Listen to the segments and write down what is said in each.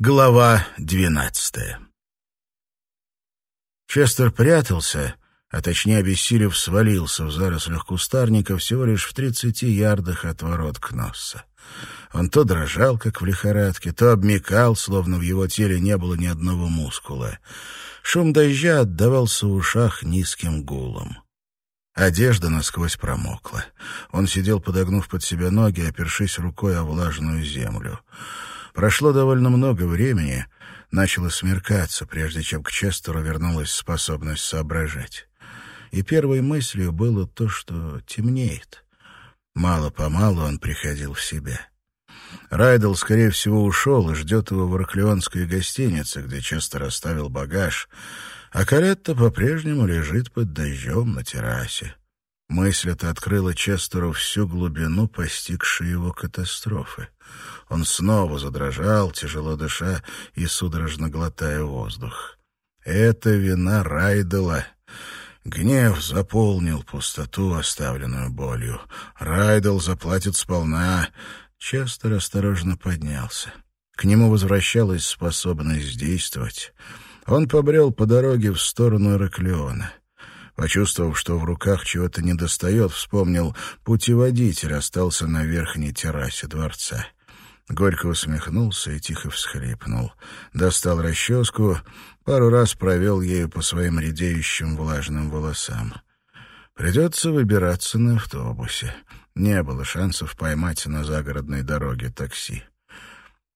Глава двенадцатая Честер прятался, а точнее обессилев свалился в зарослях кустарника всего лишь в тридцати ярдах от ворот Кносса. Он то дрожал, как в лихорадке, то обмекал, словно в его теле не было ни одного мускула. Шум дождя отдавался в ушах низким гулом. Одежда насквозь промокла. Он сидел, подогнув под себя ноги, опершись рукой о влажную землю. Прошло довольно много времени, начало смеркаться, прежде чем к Честеру вернулась способность соображать. И первой мыслью было то, что темнеет. Мало-помалу он приходил в себя. Райдл, скорее всего, ушел и ждет его в Ораклеонской гостинице, где Честер оставил багаж, а каретта по-прежнему лежит под дождем на террасе. Мысль эта открыла Честеру всю глубину постигшей его катастрофы. Он снова задрожал, тяжело дыша и судорожно глотая воздух. Это вина Райдела. Гнев заполнил пустоту, оставленную болью. Райдел заплатит сполна. Честер осторожно поднялся. К нему возвращалась способность действовать. Он побрел по дороге в сторону Ираклиона. Почувствовав, что в руках чего-то недостает, вспомнил, путеводитель остался на верхней террасе дворца. Горько усмехнулся и тихо всхлипнул. Достал расческу, пару раз провел ею по своим редеющим влажным волосам. Придется выбираться на автобусе. Не было шансов поймать на загородной дороге такси.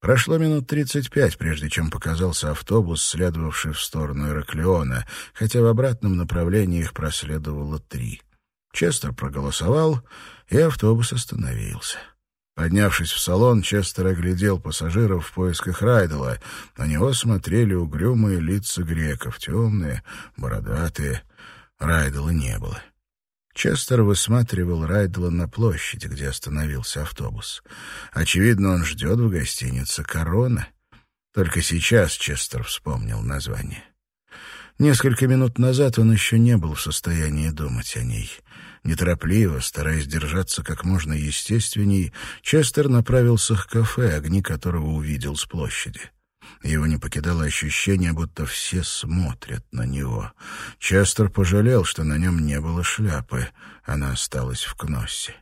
Прошло минут тридцать пять, прежде чем показался автобус, следовавший в сторону Ираклиона, хотя в обратном направлении их проследовало три. Честер проголосовал, и автобус остановился. Поднявшись в салон, Честер оглядел пассажиров в поисках Райдела. На него смотрели угрюмые лица греков, темные, бородатые. Райдела не было. Честер высматривал Райдела на площади, где остановился автобус. Очевидно, он ждет в гостинице «Корона». Только сейчас Честер вспомнил название. Несколько минут назад он еще не был в состоянии думать о ней. Неторопливо, стараясь держаться как можно естественней, Честер направился к кафе, огни которого увидел с площади. Его не покидало ощущение, будто все смотрят на него. Честер пожалел, что на нем не было шляпы. Она осталась в Кноссе.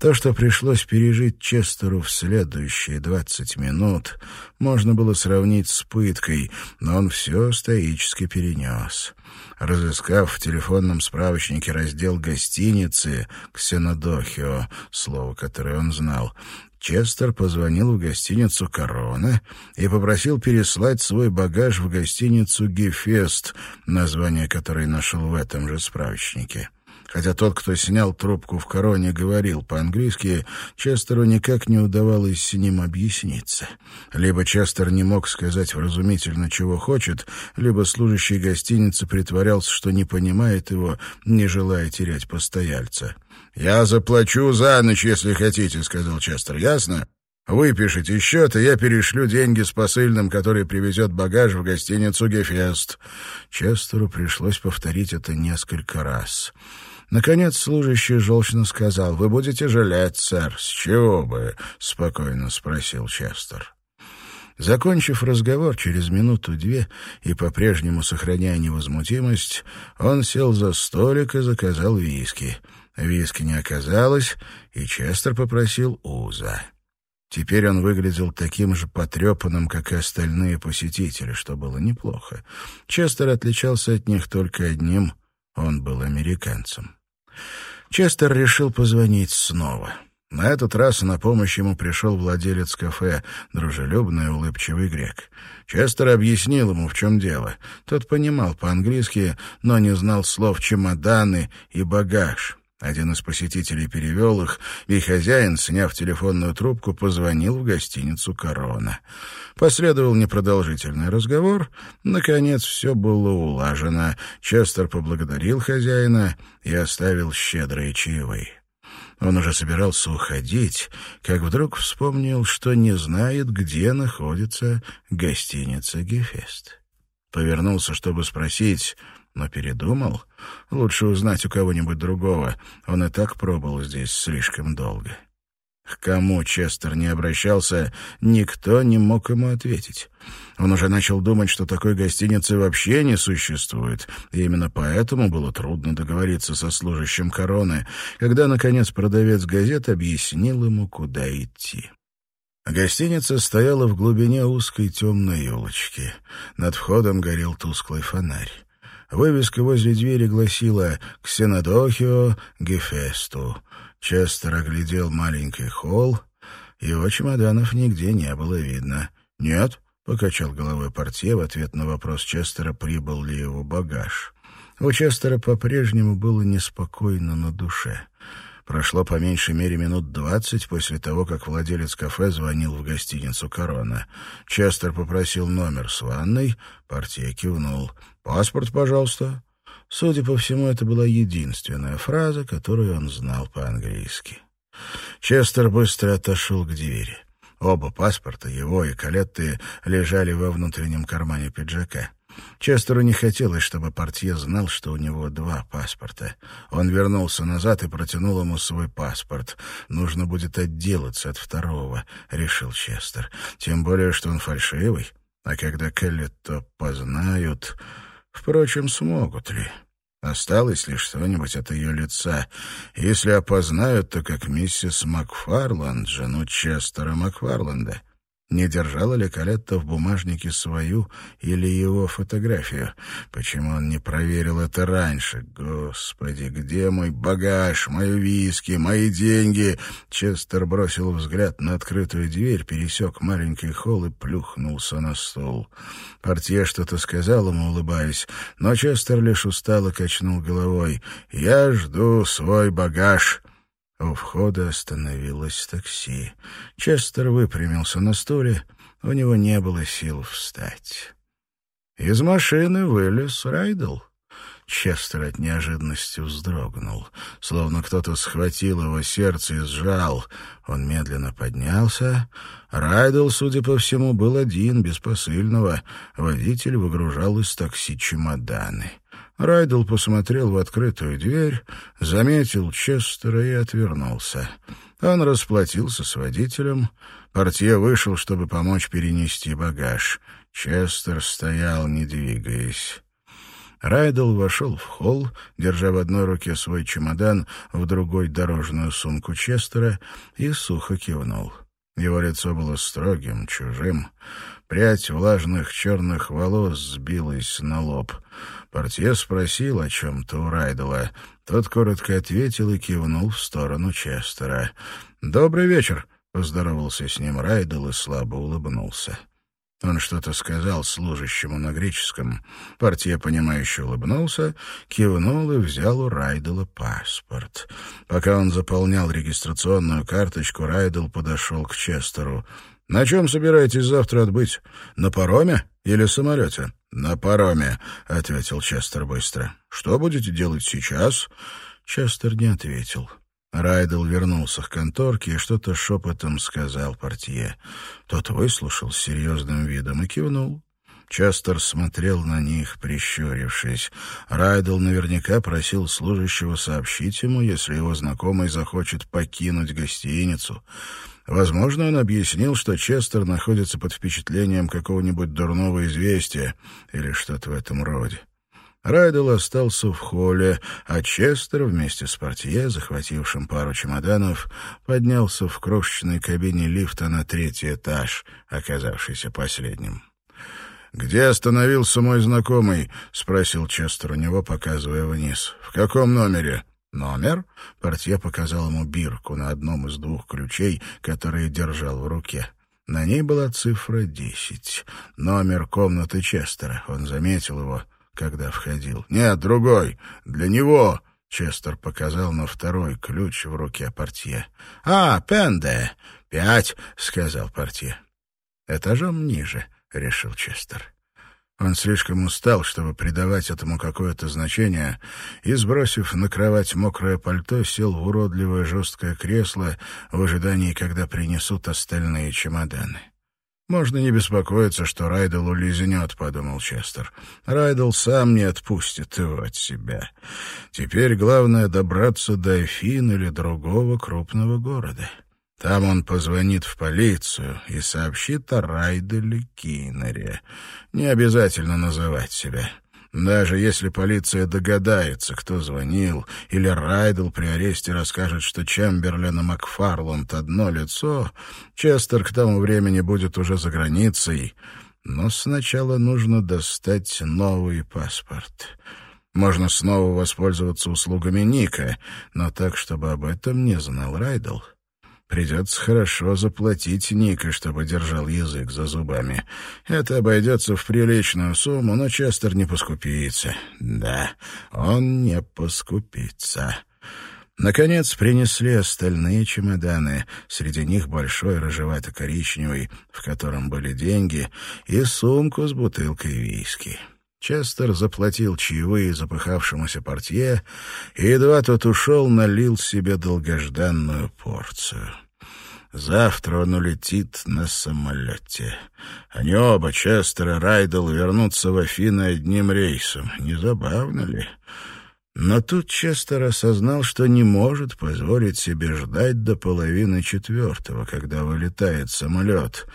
То, что пришлось пережить Честеру в следующие двадцать минут, можно было сравнить с пыткой, но он все стоически перенес. Разыскав в телефонном справочнике раздел гостиницы «Ксенодохио», слово, которое он знал, Честер позвонил в гостиницу «Корона» и попросил переслать свой багаж в гостиницу «Гефест», название которой нашел в этом же справочнике. Хотя тот, кто снял трубку в короне, говорил по-английски, Честеру никак не удавалось с ним объясниться. Либо Честер не мог сказать вразумительно, чего хочет, либо служащий гостиницы притворялся, что не понимает его, не желая терять постояльца. «Я заплачу за ночь, если хотите», — сказал Честер. «Ясно?» Выпишите счет, и я перешлю деньги с посыльным, который привезет багаж в гостиницу «Гефест». Честеру пришлось повторить это несколько раз. Наконец служащий желчно сказал, «Вы будете жалеть, сэр». «С чего бы?» — спокойно спросил Честер. Закончив разговор через минуту-две и по-прежнему сохраняя невозмутимость, он сел за столик и заказал виски. Виски не оказалось, и Честер попросил уза. Теперь он выглядел таким же потрепанным, как и остальные посетители, что было неплохо. Честер отличался от них только одним — он был американцем. Честер решил позвонить снова. На этот раз на помощь ему пришел владелец кафе, дружелюбный и улыбчивый грек. Честер объяснил ему, в чем дело. Тот понимал по-английски, но не знал слов «чемоданы» и «багаж». Один из посетителей перевел их, и хозяин, сняв телефонную трубку, позвонил в гостиницу «Корона». Последовал непродолжительный разговор. Наконец, все было улажено. Честер поблагодарил хозяина и оставил щедрые чаевые. Он уже собирался уходить, как вдруг вспомнил, что не знает, где находится гостиница «Гефест». Повернулся, чтобы спросить но передумал. Лучше узнать у кого-нибудь другого. Он и так пробыл здесь слишком долго. К кому Честер не обращался, никто не мог ему ответить. Он уже начал думать, что такой гостиницы вообще не существует, и именно поэтому было трудно договориться со служащим короны, когда, наконец, продавец газет объяснил ему, куда идти. Гостиница стояла в глубине узкой темной елочки. Над входом горел тусклый фонарь. Вывеска возле двери гласила «Ксенодохио Гефесту». Честер оглядел маленький холл. Его чемоданов нигде не было видно. «Нет», — покачал головой портье в ответ на вопрос Честера, прибыл ли его багаж. У Честера по-прежнему было неспокойно на душе. Прошло по меньшей мере минут двадцать после того, как владелец кафе звонил в гостиницу «Корона». Честер попросил номер с ванной, портье кивнул. «Паспорт, пожалуйста». Судя по всему, это была единственная фраза, которую он знал по-английски. Честер быстро отошел к двери. Оба паспорта, его и Калетты, лежали во внутреннем кармане пиджака. Честеру не хотелось, чтобы портье знал, что у него два паспорта. Он вернулся назад и протянул ему свой паспорт. «Нужно будет отделаться от второго», — решил Честер. «Тем более, что он фальшивый. А когда Келлетто познают... Впрочем, смогут ли?» Осталось ли что-нибудь от ее лица? Если опознают, то как миссис Макфарланд, жену Честера Макфарланда. Не держала ли Калетта в бумажнике свою или его фотографию? Почему он не проверил это раньше? Господи, где мой багаж, мои виски, мои деньги? Честер бросил взгляд на открытую дверь, пересек маленький холл и плюхнулся на стол. Портье что-то сказал ему, улыбаясь, но Честер лишь устало качнул головой. «Я жду свой багаж». У входа остановилось такси. Честер выпрямился на стуле. У него не было сил встать. Из машины вылез Райдл. Честер от неожиданности вздрогнул. Словно кто-то схватил его сердце и сжал. Он медленно поднялся. Райдл, судя по всему, был один, без посыльного. Водитель выгружал из такси чемоданы. Райдл посмотрел в открытую дверь, заметил Честера и отвернулся. Он расплатился с водителем. Портье вышел, чтобы помочь перенести багаж. Честер стоял, не двигаясь. Райдл вошел в холл, держа в одной руке свой чемодан, в другой — дорожную сумку Честера, и сухо кивнул. Его лицо было строгим, чужим. Прядь влажных черных волос сбилась на лоб — Портье спросил о чем-то у Райдела. Тот коротко ответил и кивнул в сторону Честера. «Добрый вечер», — поздоровался с ним Райдел и слабо улыбнулся. Он что-то сказал служащему на греческом. Портье, понимающе улыбнулся, кивнул и взял у Райдела паспорт. Пока он заполнял регистрационную карточку, Райдел подошел к Честеру. «На чем собираетесь завтра отбыть? На пароме или самолете?» «На пароме», — ответил Честер быстро. «Что будете делать сейчас?» Честер не ответил. Райдел вернулся к конторке и что-то шепотом сказал портье. Тот выслушал с серьезным видом и кивнул. Честер смотрел на них, прищурившись. Райдел наверняка просил служащего сообщить ему, если его знакомый захочет покинуть гостиницу. Возможно, он объяснил, что Честер находится под впечатлением какого-нибудь дурного известия или что-то в этом роде. Райдел остался в холле, а Честер вместе с портье, захватившим пару чемоданов, поднялся в крошечной кабине лифта на третий этаж, оказавшийся последним. «Где остановился мой знакомый?» — спросил Честер у него, показывая вниз. «В каком номере?» «Номер?» — портье показал ему бирку на одном из двух ключей, которые держал в руке. На ней была цифра десять. Номер комнаты Честера. Он заметил его, когда входил. «Нет, другой. Для него!» Честер показал на второй ключ в руке портье. «А, Пенде! Пять!» — сказал портье. «Этажом ниже», — решил Честер. Он слишком устал, чтобы придавать этому какое-то значение, и, сбросив на кровать мокрое пальто, сел в уродливое жесткое кресло в ожидании, когда принесут остальные чемоданы. «Можно не беспокоиться, что Райдел улизнет», — подумал Честер. «Райдел сам не отпустит его от себя. Теперь главное — добраться до Эфин или другого крупного города». Там он позвонит в полицию и сообщит о Райделе Киннере. Не обязательно называть себя. Даже если полиция догадается, кто звонил, или Райдел при аресте расскажет, что Чемберлен и Макфарланд одно лицо, Честер к тому времени будет уже за границей. Но сначала нужно достать новый паспорт. Можно снова воспользоваться услугами Ника, но так, чтобы об этом не знал Райдел. Придется хорошо заплатить Ника, чтобы держал язык за зубами. Это обойдется в приличную сумму, но Честер не поскупится. Да, он не поскупится. Наконец принесли остальные чемоданы. Среди них большой рыжевато-коричневый, в котором были деньги, и сумку с бутылкой виски. Честер заплатил чаевые запыхавшемуся портье, и едва тот ушел, налил себе долгожданную порцию. Завтра он улетит на самолете. Они оба, Честер и Райдел, вернутся в Афины одним рейсом. Не забавно ли? Но тут Честер осознал, что не может позволить себе ждать до половины четвертого, когда вылетает самолет.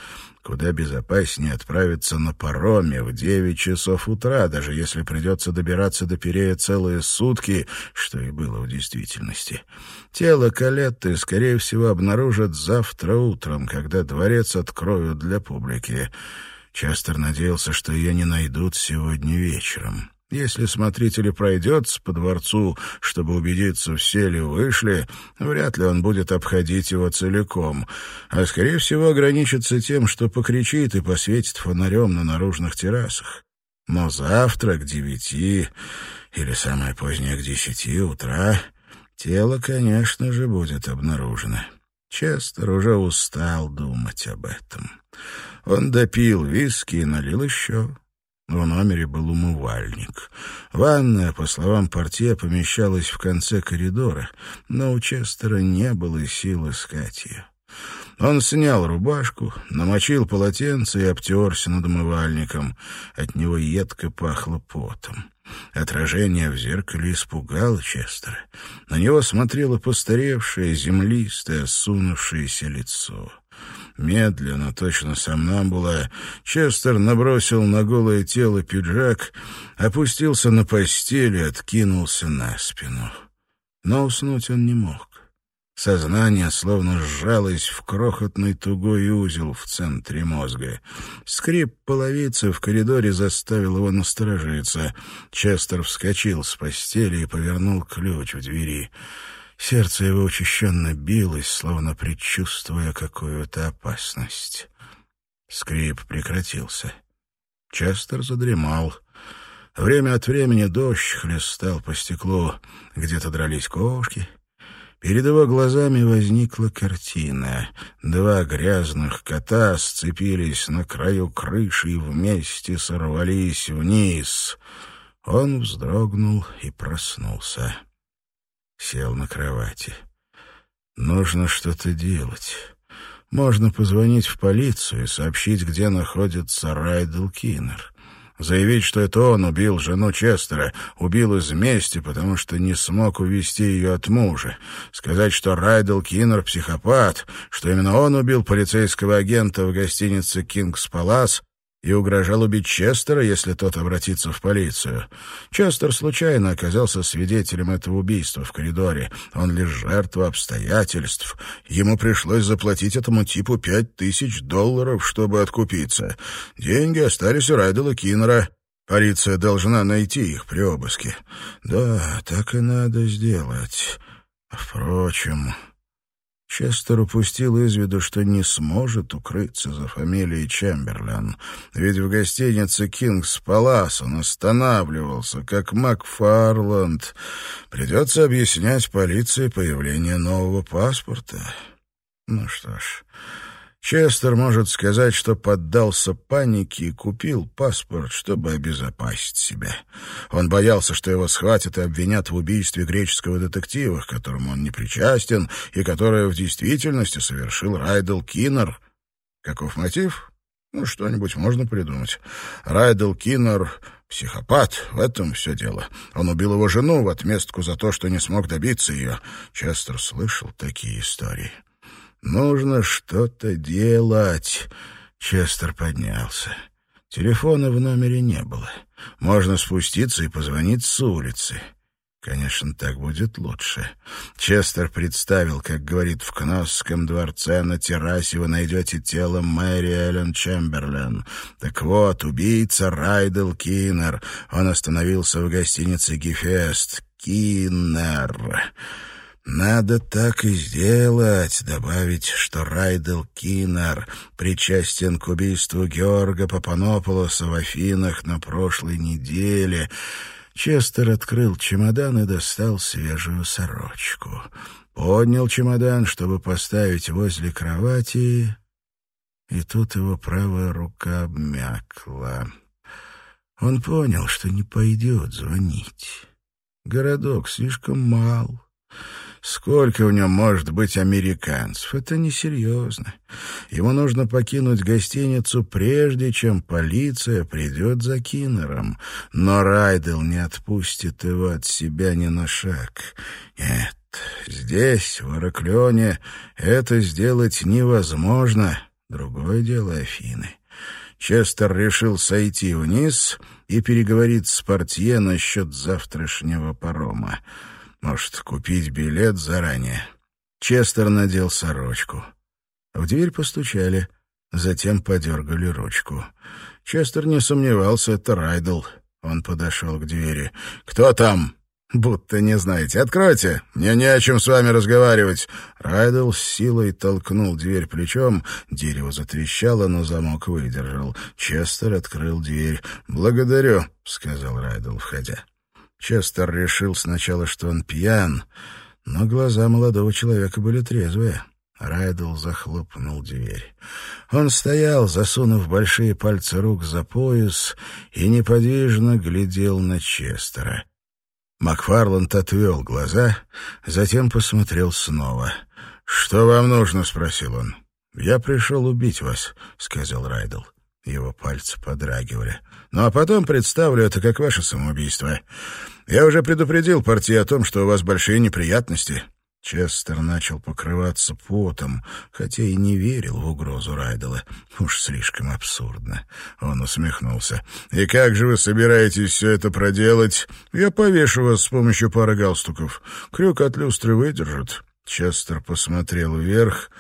Куда безопаснее отправиться на пароме в девять часов утра, даже если придется добираться до Перея целые сутки, что и было в действительности. Тело Калетты, скорее всего, обнаружат завтра утром, когда дворец откроют для публики. Честер надеялся, что ее не найдут сегодня вечером. Если смотритель пройдется по дворцу, чтобы убедиться, все ли вышли, вряд ли он будет обходить его целиком, а, скорее всего, ограничится тем, что покричит и посветит фонарем на наружных террасах. Но завтра к девяти или самое позднее к десяти утра тело, конечно же, будет обнаружено. Честер уже устал думать об этом. Он допил виски и налил еще. В номере был умывальник. Ванная, по словам портье, помещалась в конце коридора, но у Честера не было сил искать ее. Он снял рубашку, намочил полотенце и обтерся над умывальником. От него едко пахло потом. Отражение в зеркале испугало Честера. На него смотрело постаревшее, землистое, осунувшееся лицо. Медленно, точно сомнамбула, Честер набросил на голое тело пиджак, опустился на постель и откинулся на спину. Но уснуть он не мог. Сознание словно сжалось в крохотный тугой узел в центре мозга. Скрип половицы в коридоре заставил его насторожиться. Честер вскочил с постели и повернул ключ в двери. Сердце его учащенно билось, словно предчувствуя какую-то опасность. Скрип прекратился. Честер задремал. Время от времени дождь хлестал по стеклу. Где-то дрались кошки. Перед его глазами возникла картина. Два грязных кота сцепились на краю крыши и вместе сорвались вниз. Он вздрогнул и проснулся сел на кровати. Нужно что-то делать. Можно позвонить в полицию и сообщить, где находится Райдл Киннер. Заявить, что это он убил жену Честера, убил из мести, потому что не смог увести ее от мужа. Сказать, что Райдл Киннер — психопат, что именно он убил полицейского агента в гостинице «Кингс Палас», и угрожал убить Честера, если тот обратится в полицию. Честер случайно оказался свидетелем этого убийства в коридоре. Он лишь жертва обстоятельств. Ему пришлось заплатить этому типу пять тысяч долларов, чтобы откупиться. Деньги остались у Райдела Киннера. Полиция должна найти их при обыске. Да, так и надо сделать. Впрочем... Честер упустил из виду, что не сможет укрыться за фамилией Чемберлен, ведь в гостинице «Кингс Палас» он останавливался, как Макфарланд. Придется объяснять полиции появление нового паспорта. Ну что ж... Честер может сказать, что поддался панике и купил паспорт, чтобы обезопасить себя. Он боялся, что его схватят и обвинят в убийстве греческого детектива, к которому он не причастен, и которое в действительности совершил Райдел Киннер. Каков мотив? Ну, что-нибудь можно придумать. Райдел Киннер — психопат, в этом все дело. Он убил его жену в отместку за то, что не смог добиться ее. Честер слышал такие истории. Нужно что-то делать. Честер поднялся. Телефона в номере не было. Можно спуститься и позвонить с улицы. Конечно, так будет лучше. Честер представил, как говорит в Кносском дворце на террасе вы найдете тело Мэри Эллен Чемберлен. Так вот, убийца Райдел Киннер. Он остановился в гостинице «Гефест». Киннер. Надо так и сделать, добавить, что Райдел Киннер причастен к убийству Георга Папанополоса в Афинах на прошлой неделе — Честер открыл чемодан и достал свежую сорочку. Поднял чемодан, чтобы поставить возле кровати, и тут его правая рука обмякла. Он понял, что не пойдет звонить. Городок слишком мал. Сколько в нем может быть американцев? Это несерьезно. Ему нужно покинуть гостиницу, прежде чем полиция придет за Киннером. Но Райдел не отпустит его от себя ни на шаг. Нет, здесь, в Ираклионе, это сделать невозможно. Другое дело Афины. Честер решил сойти вниз и переговорить с портье насчет завтрашнего парома. Может, купить билет заранее. Честер надел сорочку. В дверь постучали, затем подергали ручку. Честер не сомневался, это Райдл. Он подошел к двери. «Кто там?» «Будто не знаете. Откройте. Мне не о чем с вами разговаривать». Райдл с силой толкнул дверь плечом. Дерево затрещало, но замок выдержал. Честер открыл дверь. «Благодарю», — сказал Райдл, входя. Честер решил сначала, что он пьян, но глаза молодого человека были трезвые. Райдл захлопнул дверь. Он стоял, засунув большие пальцы рук за пояс, и неподвижно глядел на Честера. Макфарланд отвел глаза, затем посмотрел снова. «Что вам нужно?» — спросил он. «Я пришел убить вас», — сказал Райдл. Его пальцы подрагивали. «Ну а потом представлю это как ваше самоубийство. Я уже предупредил партии о том, что у вас большие неприятности». Честер начал покрываться потом, хотя и не верил в угрозу Райдела. Уж слишком абсурдно. Он усмехнулся. «И как же вы собираетесь все это проделать? Я повешу вас с помощью пары галстуков. Крюк от люстры выдержит». Честер посмотрел вверх.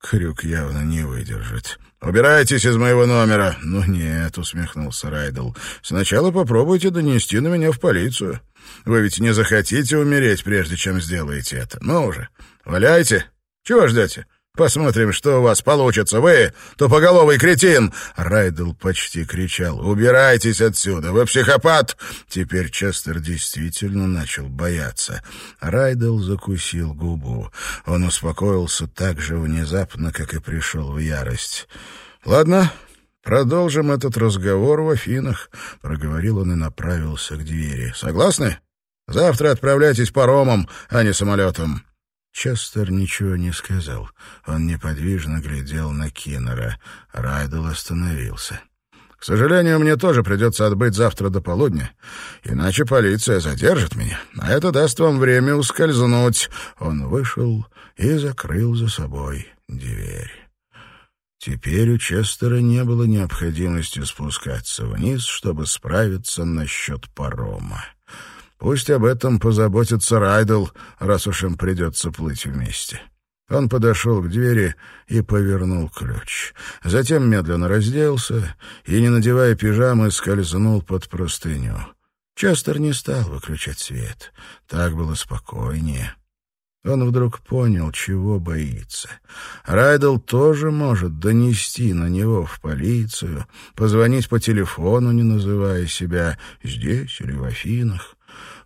Крюк явно не выдержит. «Убирайтесь из моего номера!» «Ну нет», — усмехнулся Райдл. «Сначала попробуйте донести на меня в полицию. Вы ведь не захотите умереть, прежде чем сделаете это. Ну уже, валяйте. Чего ждете? Посмотрим, что у вас получится. Вы, тупоголовый кретин!» Райдл почти кричал. «Убирайтесь отсюда! Вы психопат!» Теперь Честер действительно начал бояться. Райдл закусил губу. Он успокоился так же внезапно, как и пришел в ярость. «Ладно, продолжим этот разговор в Афинах», — проговорил он и направился к двери. «Согласны? Завтра отправляйтесь паромом, а не самолетом». Честер ничего не сказал. Он неподвижно глядел на Киннера. Райдл остановился. «К сожалению, мне тоже придется отбыть завтра до полудня, иначе полиция задержит меня, а это даст вам время ускользнуть». Он вышел и закрыл за собой дверь. Теперь у Честера не было необходимости спускаться вниз, чтобы справиться насчет парома. Пусть об этом позаботится Райдл, раз уж им придется плыть вместе. Он подошел к двери и повернул ключ. Затем медленно разделся и, не надевая пижамы, скользнул под простыню. Честер не стал выключать свет. Так было спокойнее. Он вдруг понял, чего боится. Райдл тоже может донести на него в полицию, позвонить по телефону, не называя себя здесь или в Афинах.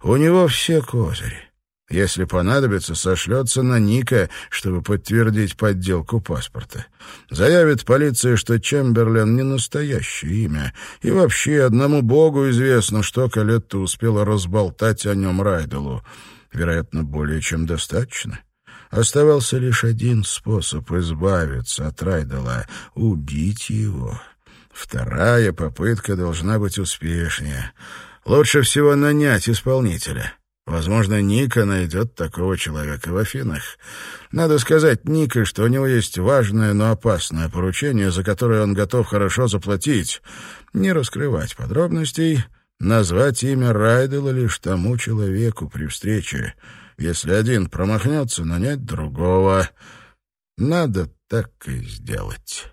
У него все козыри. Если понадобится, сошлется на Ника, чтобы подтвердить подделку паспорта. Заявит полиции, что Чемберлен не настоящее имя. И вообще одному богу известно, что Калетта успела разболтать о нем Райделу. Вероятно, более чем достаточно. Оставался лишь один способ избавиться от Райдела — убить его. Вторая попытка должна быть успешнее — Лучше всего нанять исполнителя. Возможно, Ника найдет такого человека в Афинах. Надо сказать Ника, что у него есть важное, но опасное поручение, за которое он готов хорошо заплатить. Не раскрывать подробностей, назвать имя Райдела лишь тому человеку при встрече. Если один промахнется, нанять другого. Надо так и сделать.